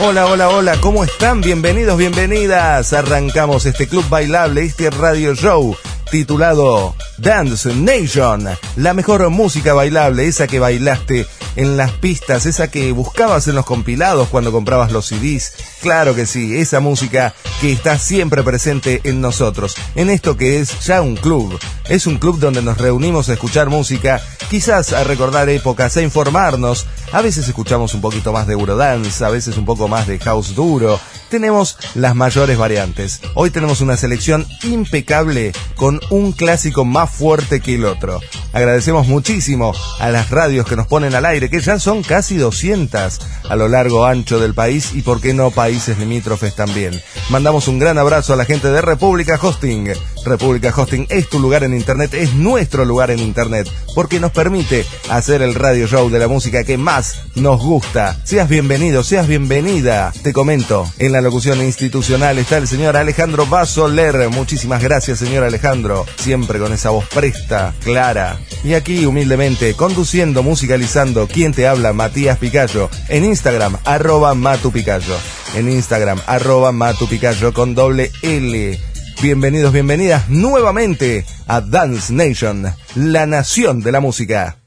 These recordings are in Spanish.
Hola, hola, hola, ¿cómo están? Bienvenidos, bienvenidas. Arrancamos este club bailable, este radio show titulado Dance Nation, la mejor música bailable, esa que bailaste en las pistas, esa que buscabas en los compilados cuando comprabas los CDs. Claro que sí, esa música que está siempre presente en nosotros, en esto que es ya un club. Es un club donde nos reunimos a escuchar música, quizás a recordar épocas, a informarnos. A veces escuchamos un poquito más de Eurodance, a veces un poco más de house duro. Tenemos las mayores variantes. Hoy tenemos una selección impecable con un clásico más fuerte que el otro. Agradecemos muchísimo a las radios que nos ponen al aire, que ya son casi 200 a lo largo ancho del país y por qué no países limítrofes también. Mandamos un gran abrazo a la gente de República Hosting. República Hosting es tu lugar en Internet, es nuestro lugar en Internet, porque nos permite hacer el radio show de la música que más nos gusta. Seas bienvenido, seas bienvenida. Te comento, en la locución institucional está el señor Alejandro Basoler. Muchísimas gracias, señor Alejandro. Siempre con esa voz presta, clara. Y aquí, humildemente, conduciendo, musicalizando, quien te habla, Matías Picayo. En Instagram, arroba Matu. En Instagram, arroba Matu con doble L. Bienvenidos, bienvenidas nuevamente a Dance Nation, la nación de la música.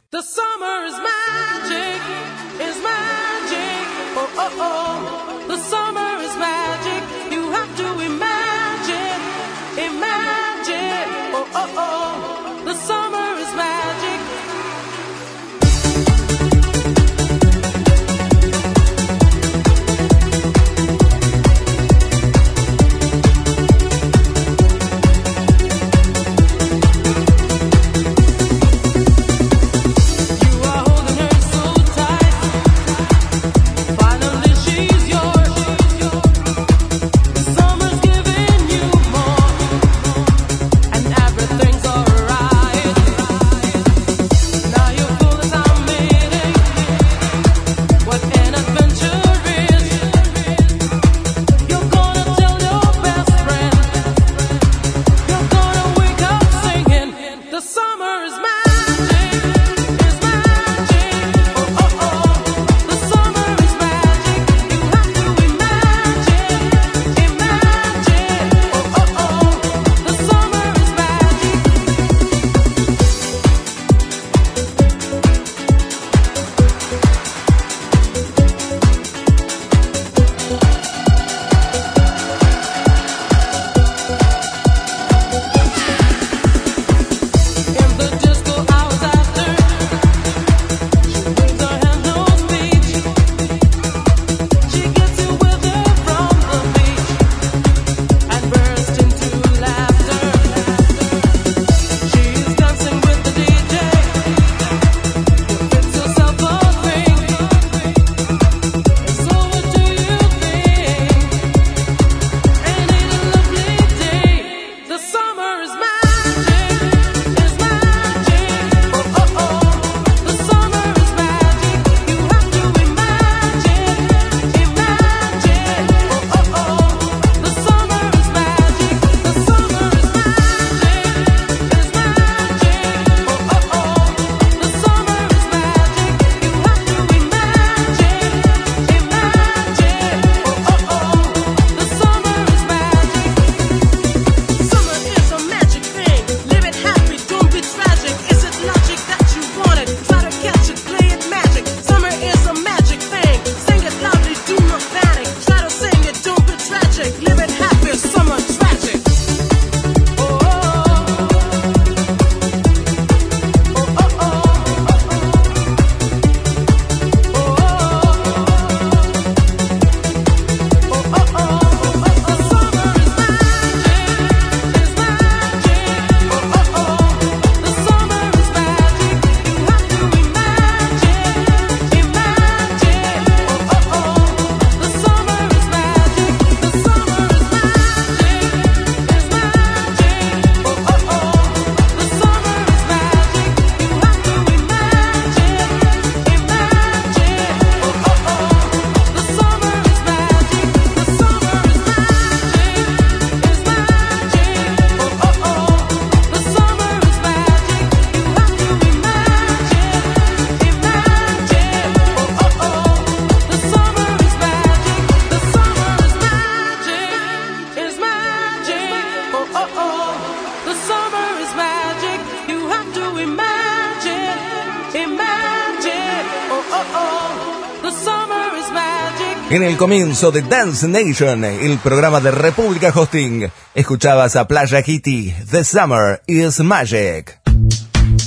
Comienzo de Dance Nation, el programa de República Hosting, escuchabas a Playa Kitty, The Summer is Magic.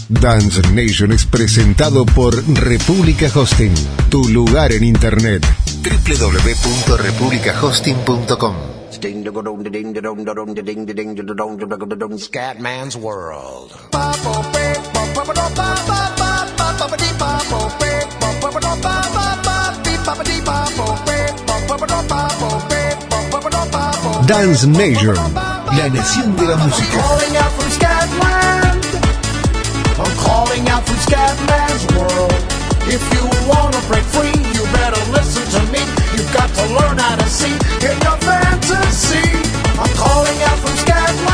Dance Nation es presentado por República Hosting, tu lugar en Internet. www.republicahosting.com Scatman's World. Dance Nation, la nación de la música. I'm calling out from Scatman's world. If you wanna break free, you better listen to learn how to see in your fantasy. I'm calling out from Scatland.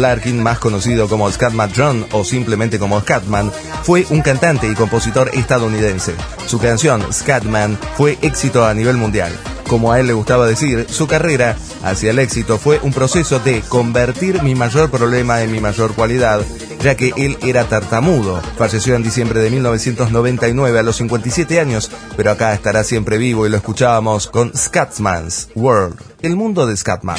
Larkin, más conocido como Scatman John o simplemente como Scatman, fue un cantante y compositor estadounidense. Su canción Scatman fue éxito a nivel mundial. Como a él le gustaba decir, su carrera hacia el éxito fue un proceso de convertir mi mayor problema en mi mayor cualidad, ya que él era tartamudo. Falleció en diciembre de 1999 a los 57 años, pero acá estará siempre vivo y lo escuchábamos con Scatman's World, el mundo de Scatman.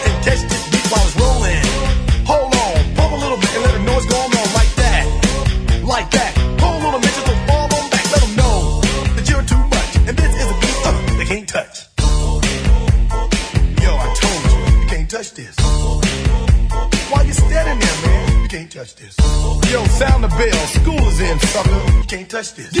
can't touch this.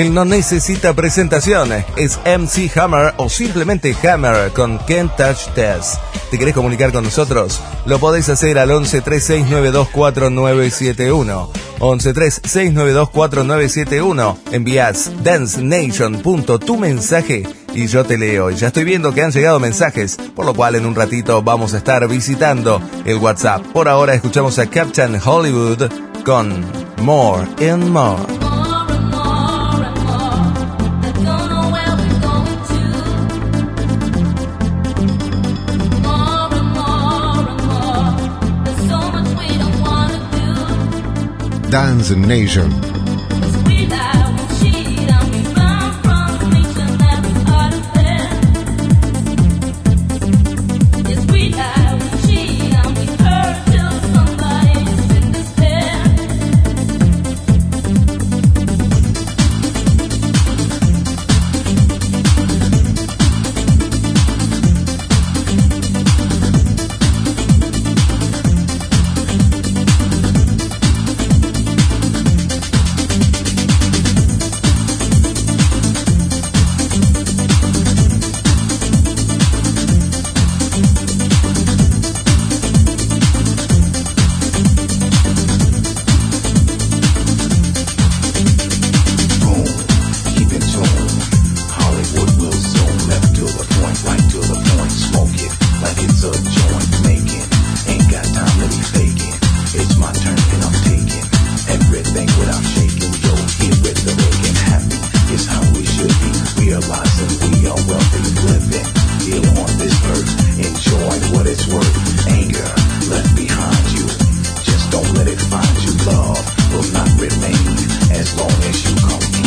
Él no necesita presentación, es MC Hammer o simplemente Hammer con Can't Touch Test. ¿Te querés comunicar con nosotros? Lo podés hacer al 11 36924971. 11 36924971. Envías dancenation.tu mensaje y yo te leo. Ya estoy viendo que han llegado mensajes, por lo cual en un ratito vamos a estar visitando el WhatsApp. Por ahora escuchamos a Captain Hollywood con More and More. Dance Nation. Are wealthy living here on this earth. Enjoy what it's worth. Anger left behind you. Just don't let it find you. Love will not remain as long as you complain.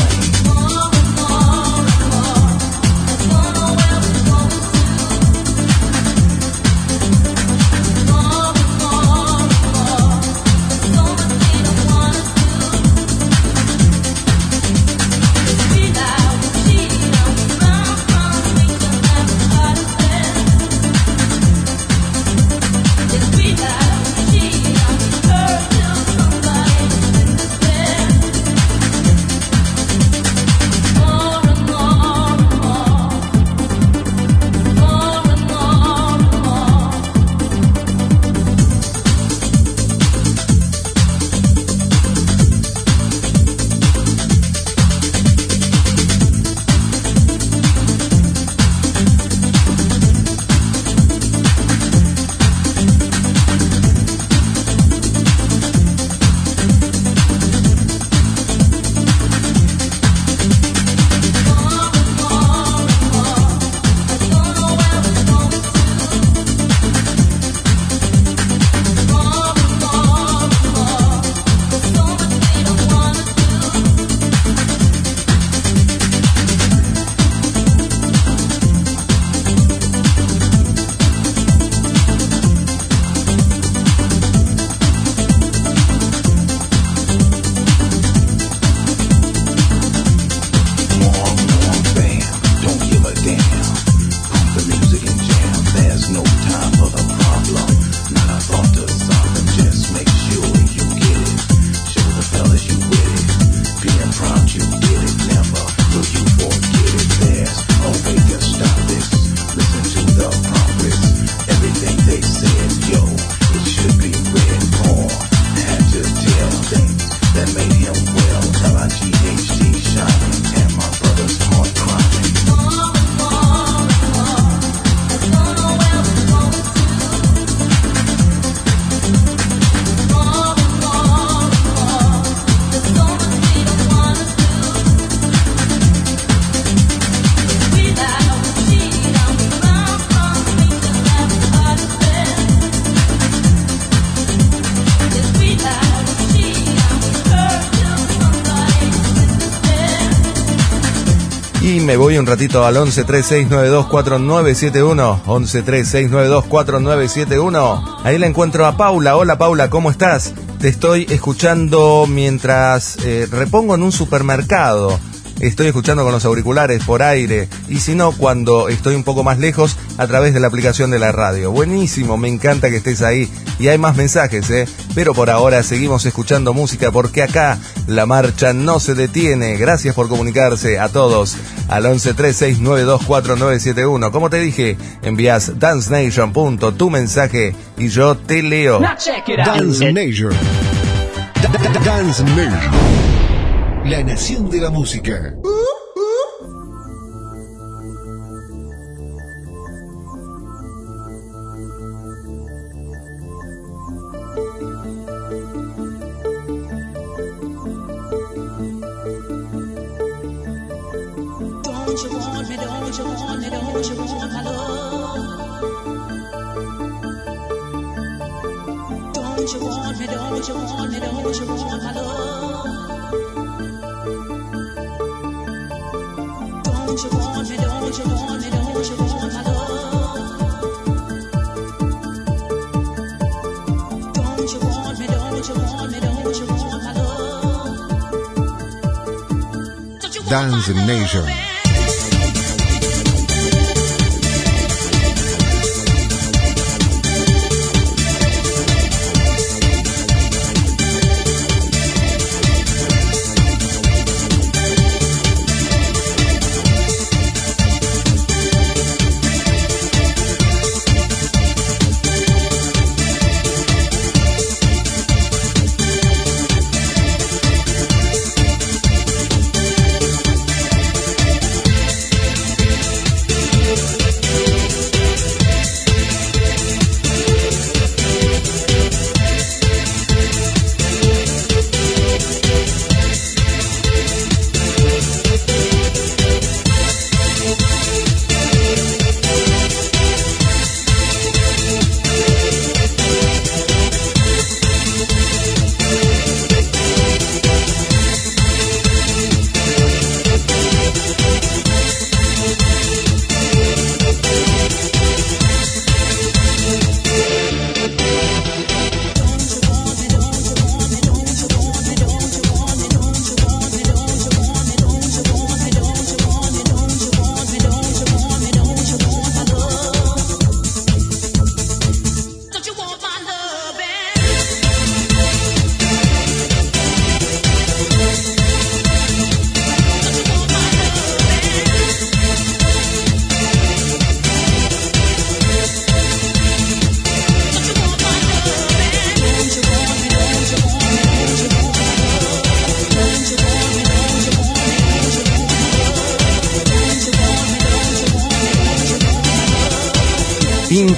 Me voy un ratito al 1136924971. 1136924971. Ahí la encuentro a Paula. Hola Paula, ¿cómo estás? Te estoy escuchando mientras eh, repongo en un supermercado. Estoy escuchando con los auriculares por aire y si no, cuando estoy un poco más lejos, a través de la aplicación de la radio. Buenísimo, me encanta que estés ahí y hay más mensajes, ¿eh? Pero por ahora seguimos escuchando música porque acá la marcha no se detiene. Gracias por comunicarse a todos al 1136924971. Como te dije, envías dancenation. tu mensaje y yo te leo. Dance Nation. Da- da- da- Dance Nation. La nación de la música. Want me, don't you want me, don't you want my love? Don't you want me, don't you want me, don't you want my love? Don't you want me, don't you want me, don't you want my love? Don't you want me, don't you want me, don't you want my love? Don't you want Dance my love, Nation.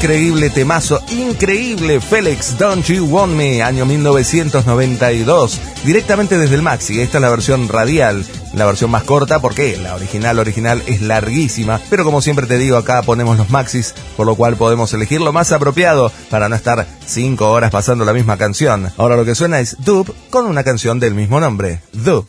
Increíble temazo, increíble Félix, Don't You Want Me, año 1992, directamente desde el Maxi. Esta es la versión radial, la versión más corta porque la original original es larguísima, pero como siempre te digo, acá ponemos los Maxis, por lo cual podemos elegir lo más apropiado para no estar 5 horas pasando la misma canción. Ahora lo que suena es Dub con una canción del mismo nombre, Dub.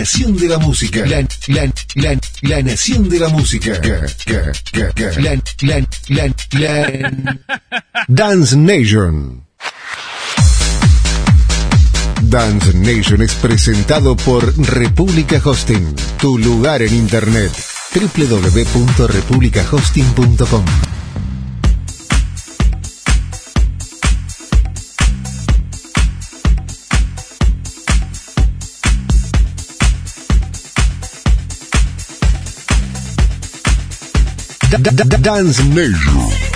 Nación de la música. La, la, la, la nación de la música. Ca, ca, ca, ca. La, la, la, la. Dance Nation. Dance Nation es presentado por República Hosting, tu lugar en Internet. www.republicahosting.com Dance Nation.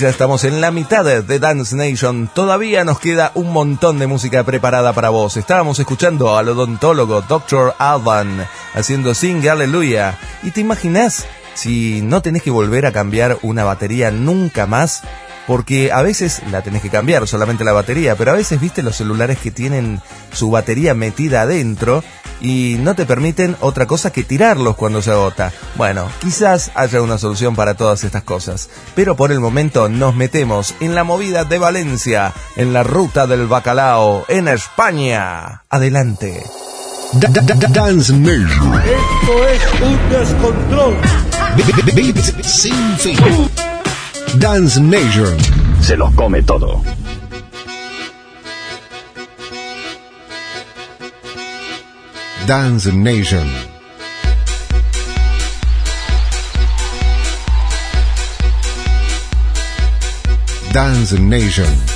Ya estamos en la mitad de Dance Nation. Todavía nos queda un montón de música preparada para vos. Estábamos escuchando al odontólogo Dr. Alban haciendo Sing Hallelujah. ¿Y te imaginas si no tenés que volver a cambiar una batería nunca más? Porque a veces la tenés que cambiar solamente la batería, pero a veces viste los celulares que tienen su batería metida adentro y no te permiten otra cosa que tirarlos cuando se agota. Bueno, quizás haya una solución para todas estas cosas, pero por el momento nos metemos en la movida de Valencia, en la ruta del bacalao, en España. Adelante. Da- da- da- Dance Nation. Esto es un descontrol. Be- be- Beats sin fin. Dance Nation. Se los come todo. Dance Nation. Dance Nation.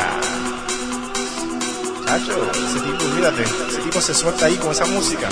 olvídate, ese tipo se suelta ahí con esa música.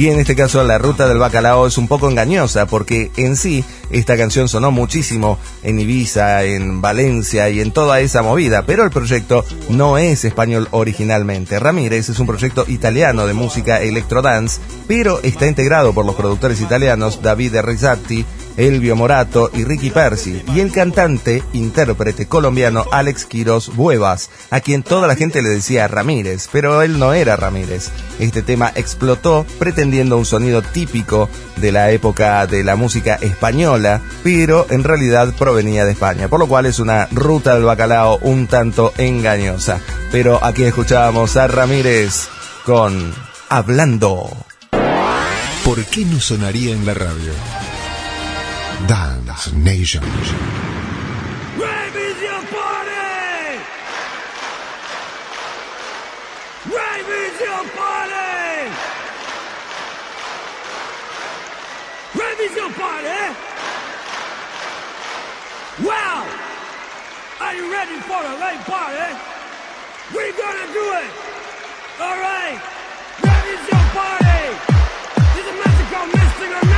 Y en este caso la ruta del bacalao es un poco engañosa porque en sí esta canción sonó muchísimo en Ibiza, en Valencia y en toda esa movida, pero el proyecto no es español originalmente. Ramírez es un proyecto italiano de música electrodance, pero está integrado por los productores italianos David Rizzatti, Elvio Morato y Ricky Percy, y el cantante, intérprete colombiano Alex Quiroz Buevas, a quien toda la gente le decía Ramírez, pero él no era Ramírez. Este tema explotó pretendiendo un sonido típico de la época de la música española, pero en realidad provenía de España, por lo cual es una ruta del bacalao un tanto engañosa. Pero aquí escuchábamos a Ramírez con Hablando. ¿Por qué no sonaría en la radio? Dance Nation. Rave is your party! Rave is your party! Rave is your party! Wow! Are you ready for a rave party? We're gonna do it! Alright! Rave is your party! It's a magical missing of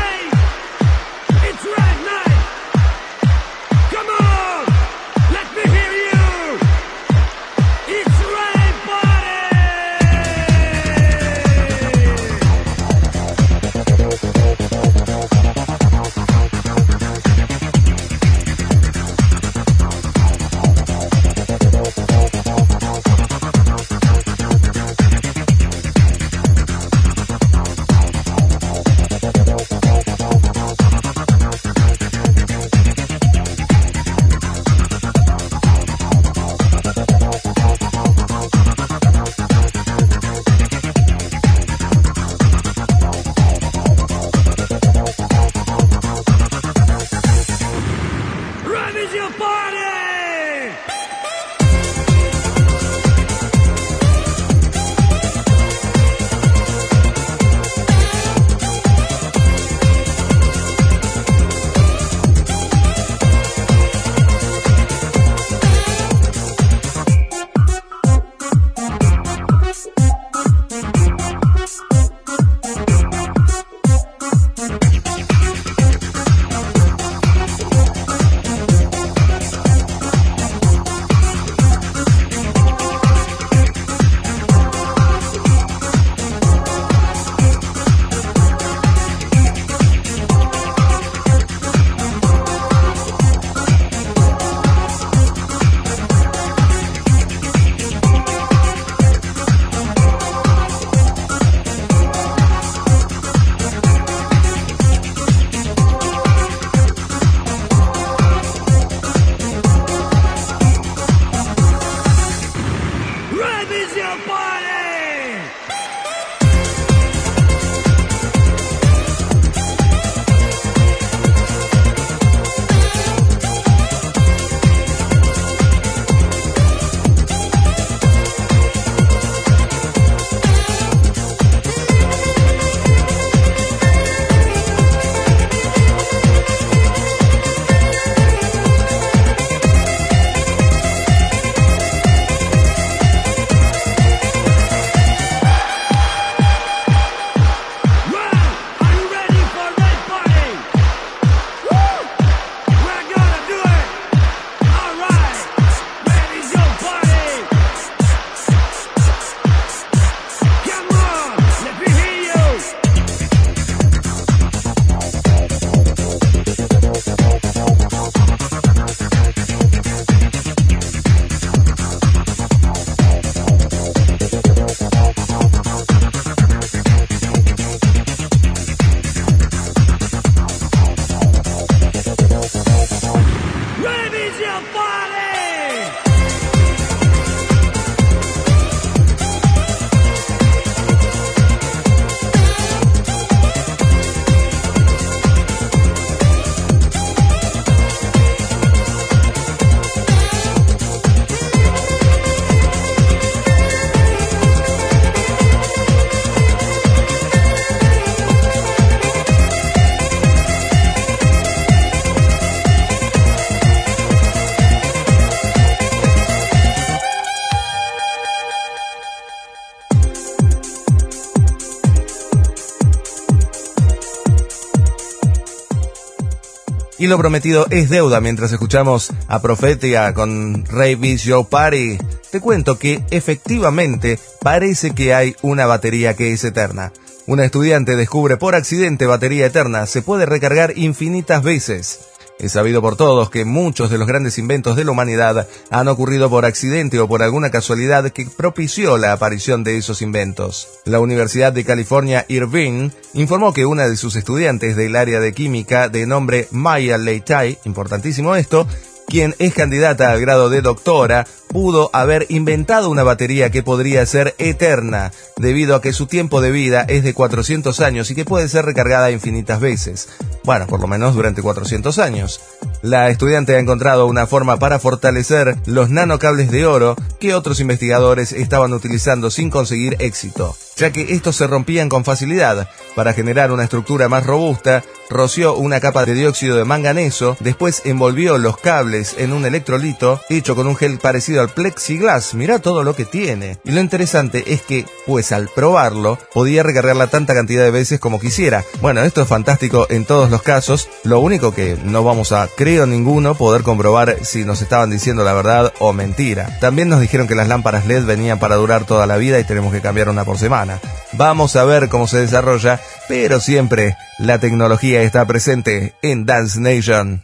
Y lo prometido es deuda mientras escuchamos a Profetia con Ray Joe Party. Te cuento que efectivamente parece que hay una batería que es eterna. Una estudiante descubre por accidente batería eterna. Se puede recargar infinitas veces. Es sabido por todos que muchos de los grandes inventos de la humanidad han ocurrido por accidente o por alguna casualidad que propició la aparición de esos inventos. La Universidad de California Irvine informó que una de sus estudiantes del área de química de nombre Maya Leitai, importantísimo esto, quien es candidata al grado de doctora, pudo haber inventado una batería que podría ser eterna, debido a que su tiempo de vida es de 400 años y que puede ser recargada infinitas veces. Bueno, por lo menos durante 400 años. La estudiante ha encontrado una forma para fortalecer los nanocables de oro que otros investigadores estaban utilizando sin conseguir éxito, ya que estos se rompían con facilidad. Para generar una estructura más robusta, roció una capa de dióxido de manganeso, después envolvió los cables en un electrolito hecho con un gel parecido al plexiglas. Mirá todo lo que tiene. Y lo interesante es que, pues al probarlo, podía recargarla tanta cantidad de veces como quisiera. Bueno, esto es fantástico en todos los casos. Lo único que no vamos a, creo ninguno, poder comprobar si nos estaban diciendo la verdad o mentira. También nos dijeron que las lámparas LED venían para durar toda la vida y tenemos que cambiar una por semana. Vamos a ver cómo se desarrolla, pero siempre la tecnología está presente en Dance Nation.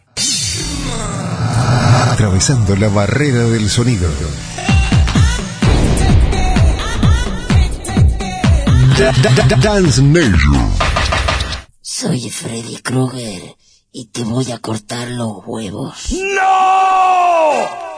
Atravesando la barrera del sonido. Da- da- da- Dance Nation. Soy Freddy Krueger y te voy a cortar los huevos. ¡No!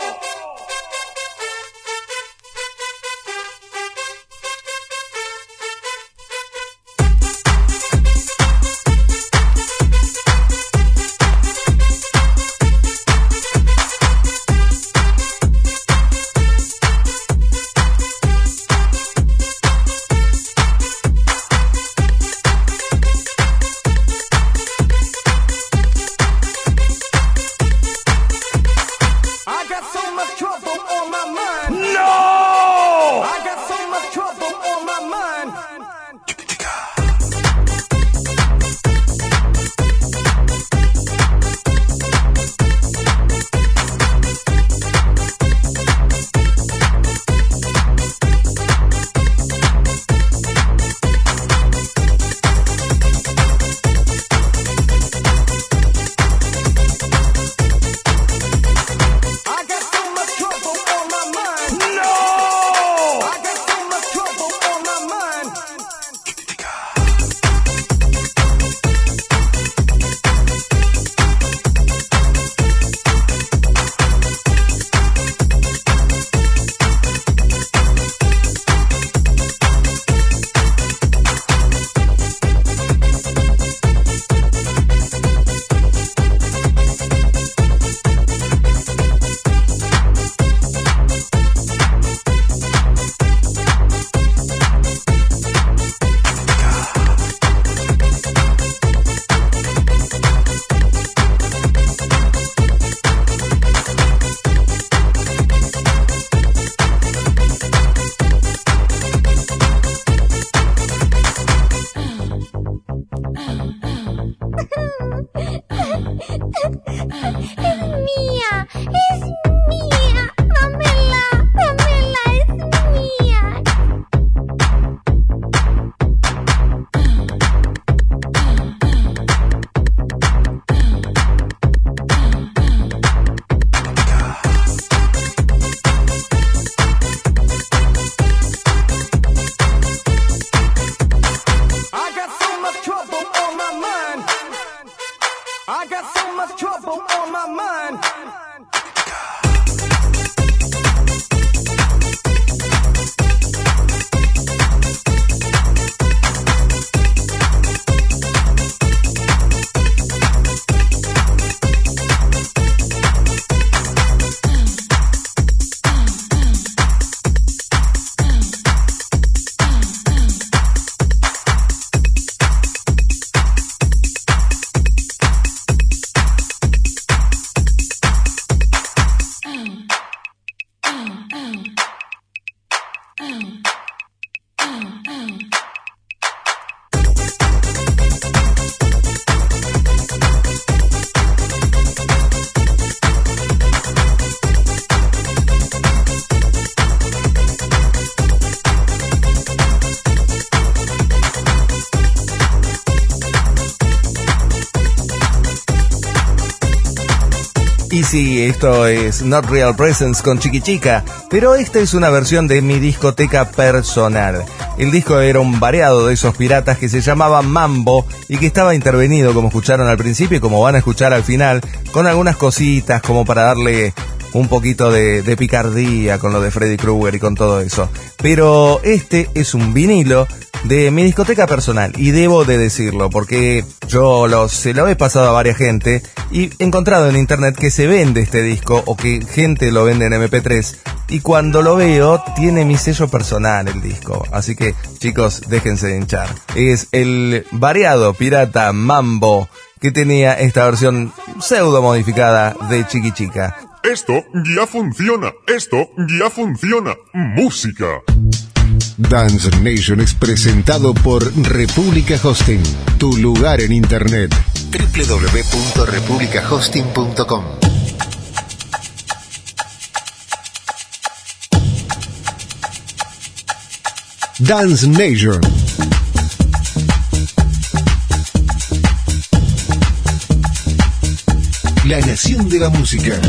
Esto es Not Real Presence con Chiqui Chica, pero esta es una versión de mi discoteca personal. El disco era un variado de esos piratas que se llamaba Mambo y que estaba intervenido, como escucharon al principio y como van a escuchar al final, con algunas cositas como para darle un poquito de, de picardía con lo de Freddy Krueger y con todo eso. Pero este es un vinilo de mi discoteca personal y debo de decirlo porque yo lo, se lo he pasado a varias gente y he encontrado en internet que se vende este disco o que gente lo vende en MP3 y cuando lo veo tiene mi sello personal el disco. Así que chicos, déjense de hinchar. Es el variado pirata Mambo que tenía esta versión pseudo modificada de Chiqui Chica. Esto ya funciona, esto ya funciona. Música. Dance Nation es presentado por República Hosting, tu lugar en Internet. www.republicahosting.com Dance Nation. La nación de la música.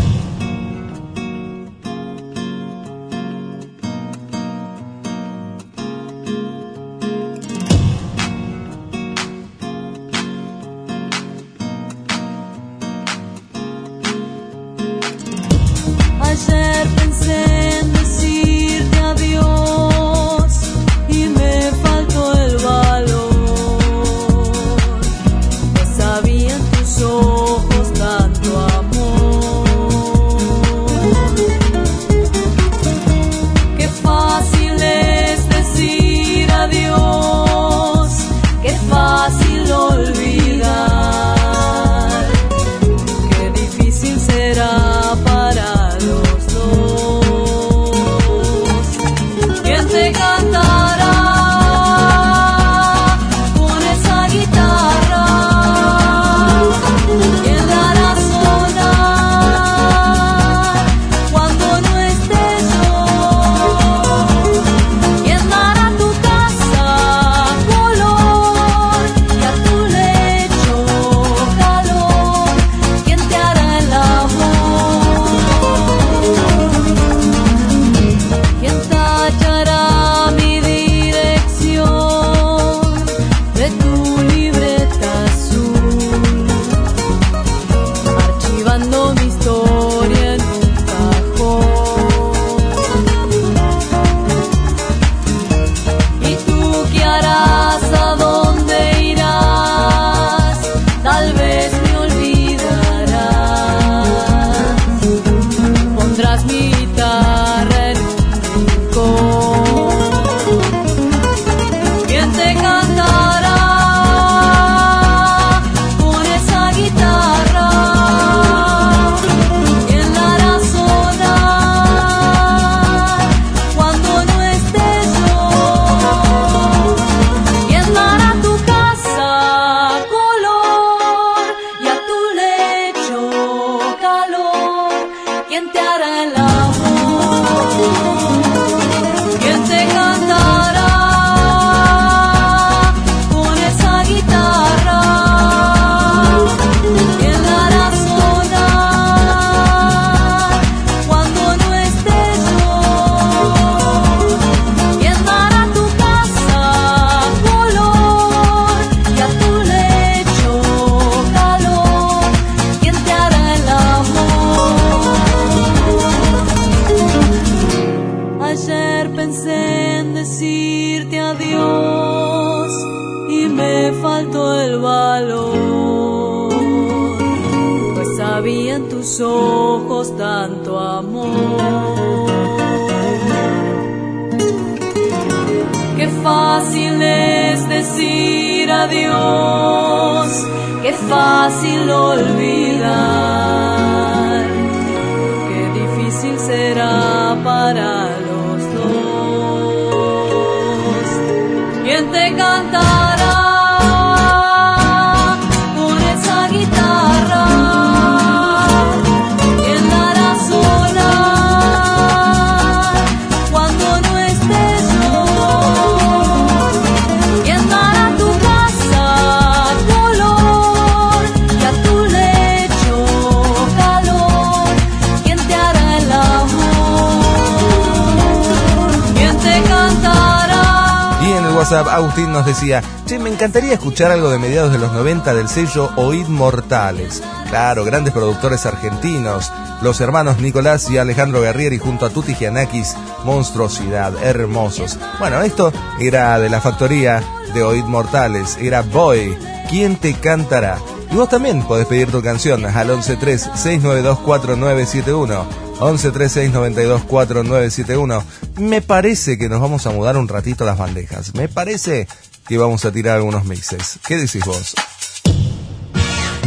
Agustín nos decía, che, me encantaría escuchar algo de mediados de los 90 del sello Oíd Mortales. Claro, grandes productores argentinos, los hermanos Nicolás y Alejandro Guerrieri junto a Tuti Giannakis, monstruosidad, hermosos. Bueno, esto era de la factoría de Oíd Mortales, era Boy, ¿quién te cantará? Y vos también podés pedir tu canción al 113-692-4971. 1136924971. Me parece que nos vamos a mudar un ratito las bandejas. Me parece que vamos a tirar algunos mixes. ¿Qué decís vos?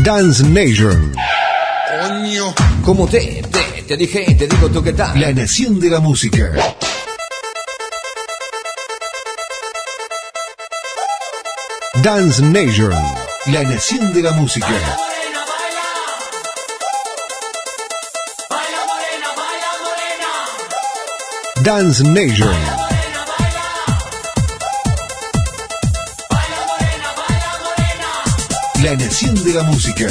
Dance Nation. Coño. Como te, te, te dije, te digo tú qué tal. La nación de la música. Dance Nation. La nación de la música. Dance Nation. La nación de la música.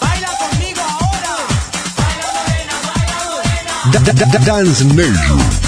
Baila morena. Da- da- da- Dance Nation.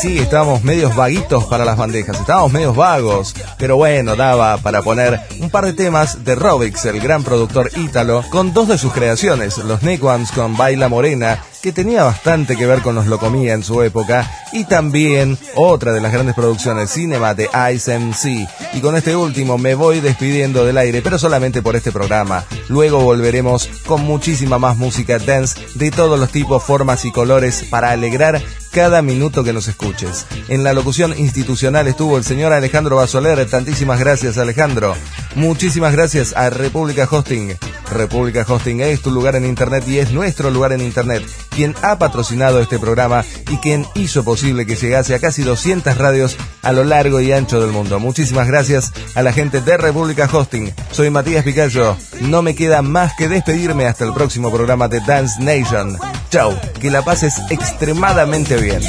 Sí, estábamos medios vaguitos para las bandejas, estábamos medios vagos, pero bueno, daba para poner un par de temas de Robix, el gran productor ítalo, con dos de sus creaciones, los Nequans con Baila Morena, que tenía bastante que ver con los Locomía en su época, y también otra de las grandes producciones Cinema de Ice MC. Y con este último me voy despidiendo del aire, pero solamente por este programa. Luego volveremos con muchísima más música dance de todos los tipos, formas y colores para alegrar cada minuto que nos escuches. En la locución institucional estuvo el señor Alejandro Basoler. Tantísimas gracias, Alejandro. Muchísimas gracias a República Hosting. República Hosting es tu lugar en Internet y es nuestro lugar en Internet, quien ha patrocinado este programa y quien hizo posible que llegase a casi 200 radios a lo largo y ancho del mundo. Muchísimas gracias a la gente de República Hosting. Soy Matías Picayo. No me queda más que despedirme hasta el próximo programa de Dance Nation. Chau, que la pases extremadamente bien. bien.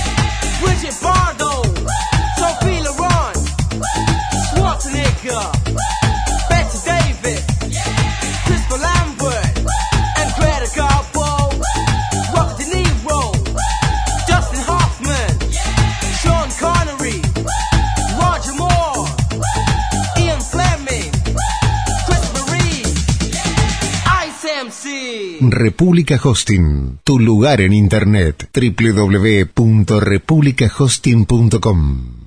República Hosting, tu lugar en Internet, www.republicahosting.com.